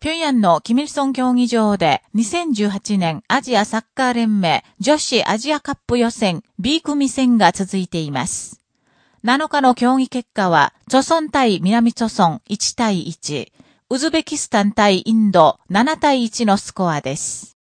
平壌のキミルソン競技場で2018年アジアサッカー連盟女子アジアカップ予選 B 組戦が続いています。7日の競技結果は、ソ村対南ソ村1対1、ウズベキスタン対インド7対1のスコアです。